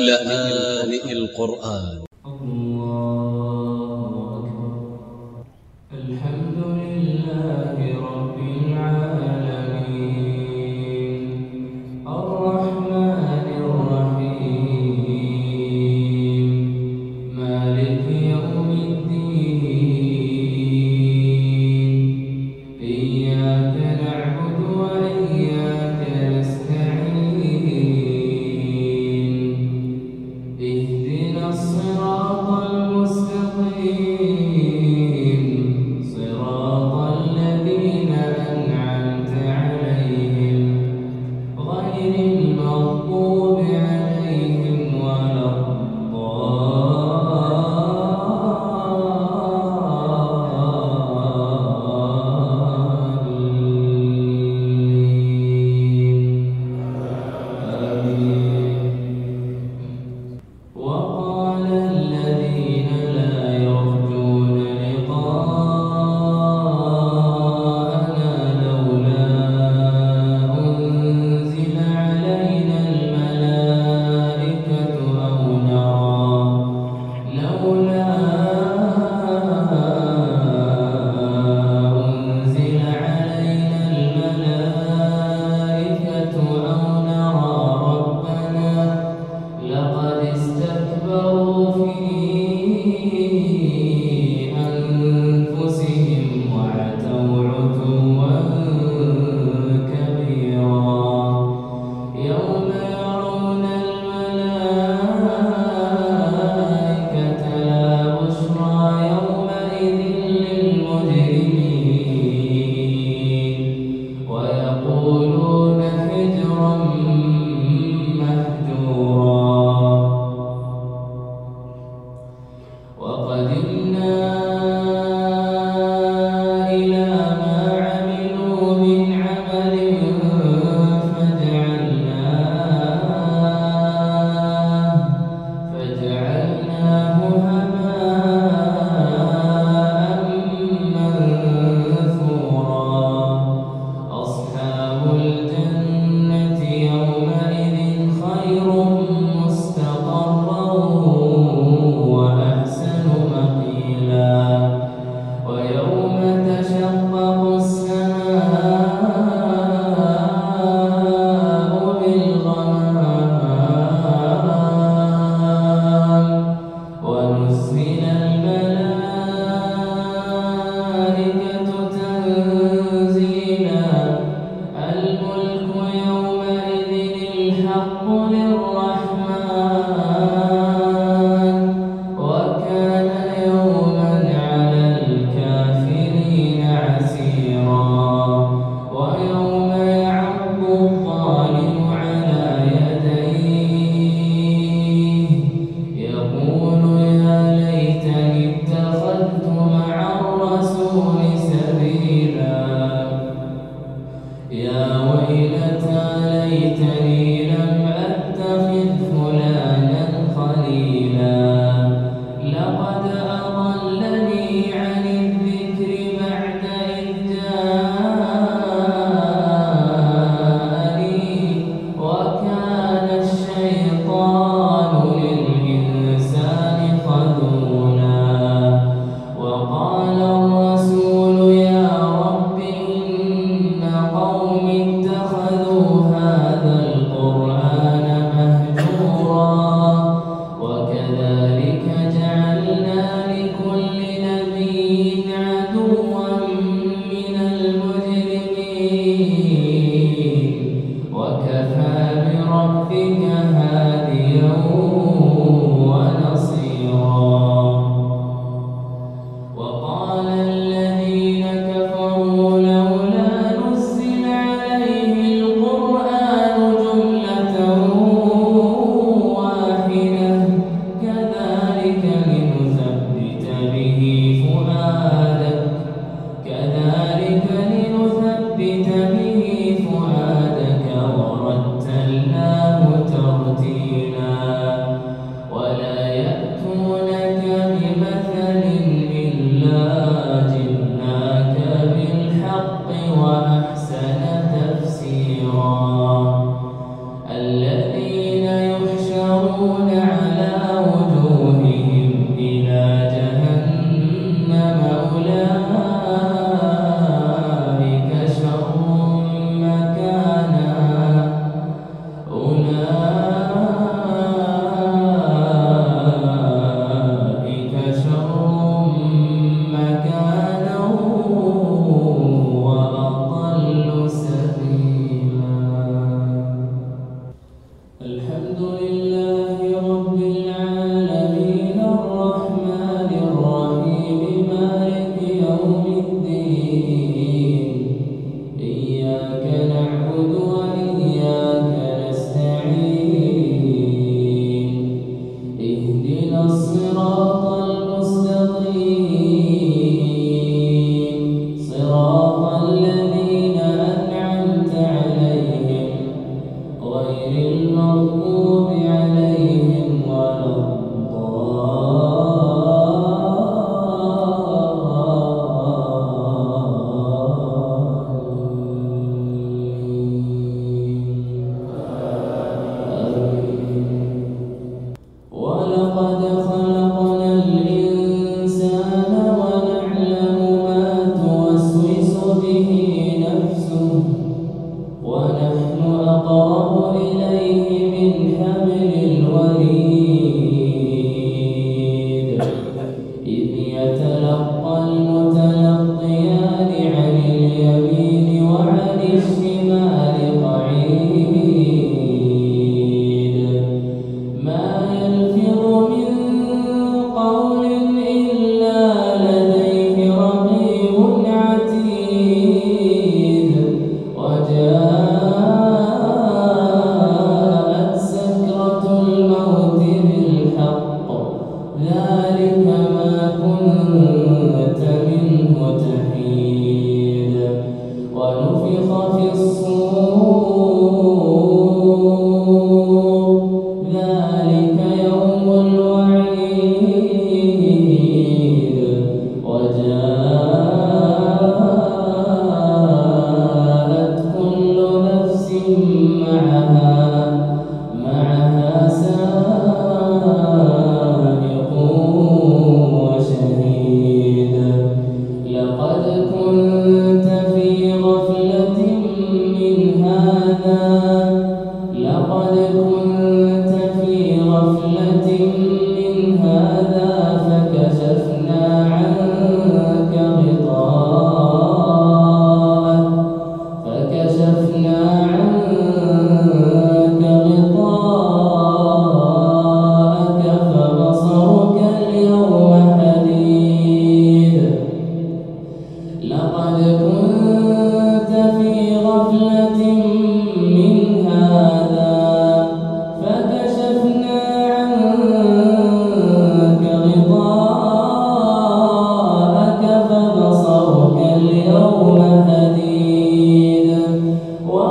لآن القرآن. كذلك جعل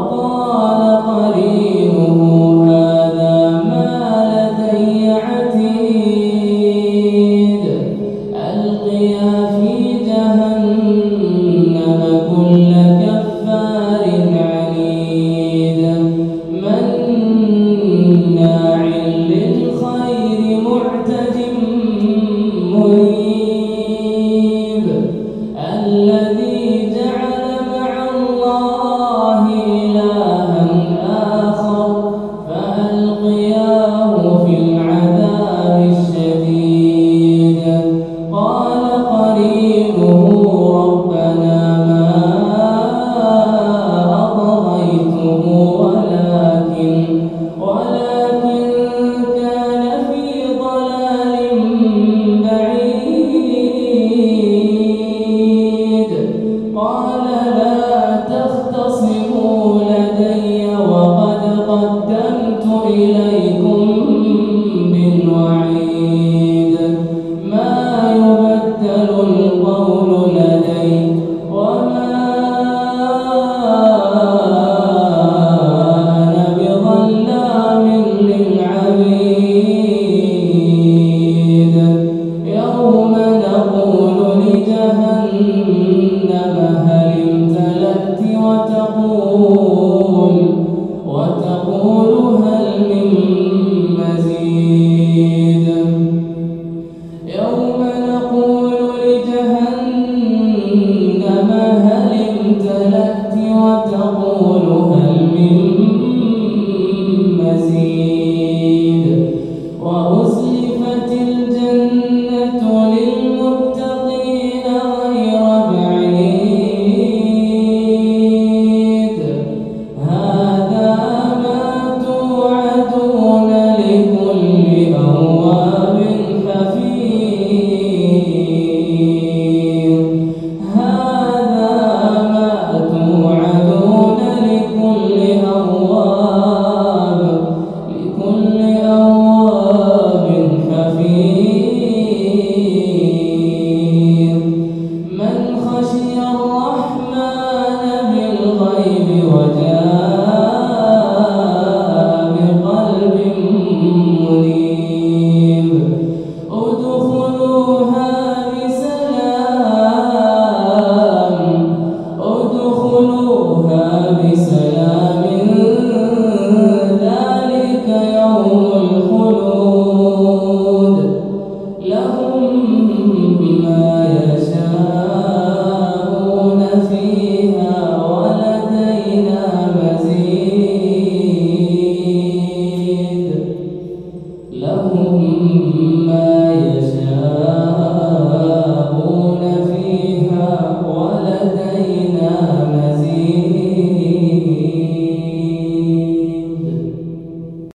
وقال قريب com a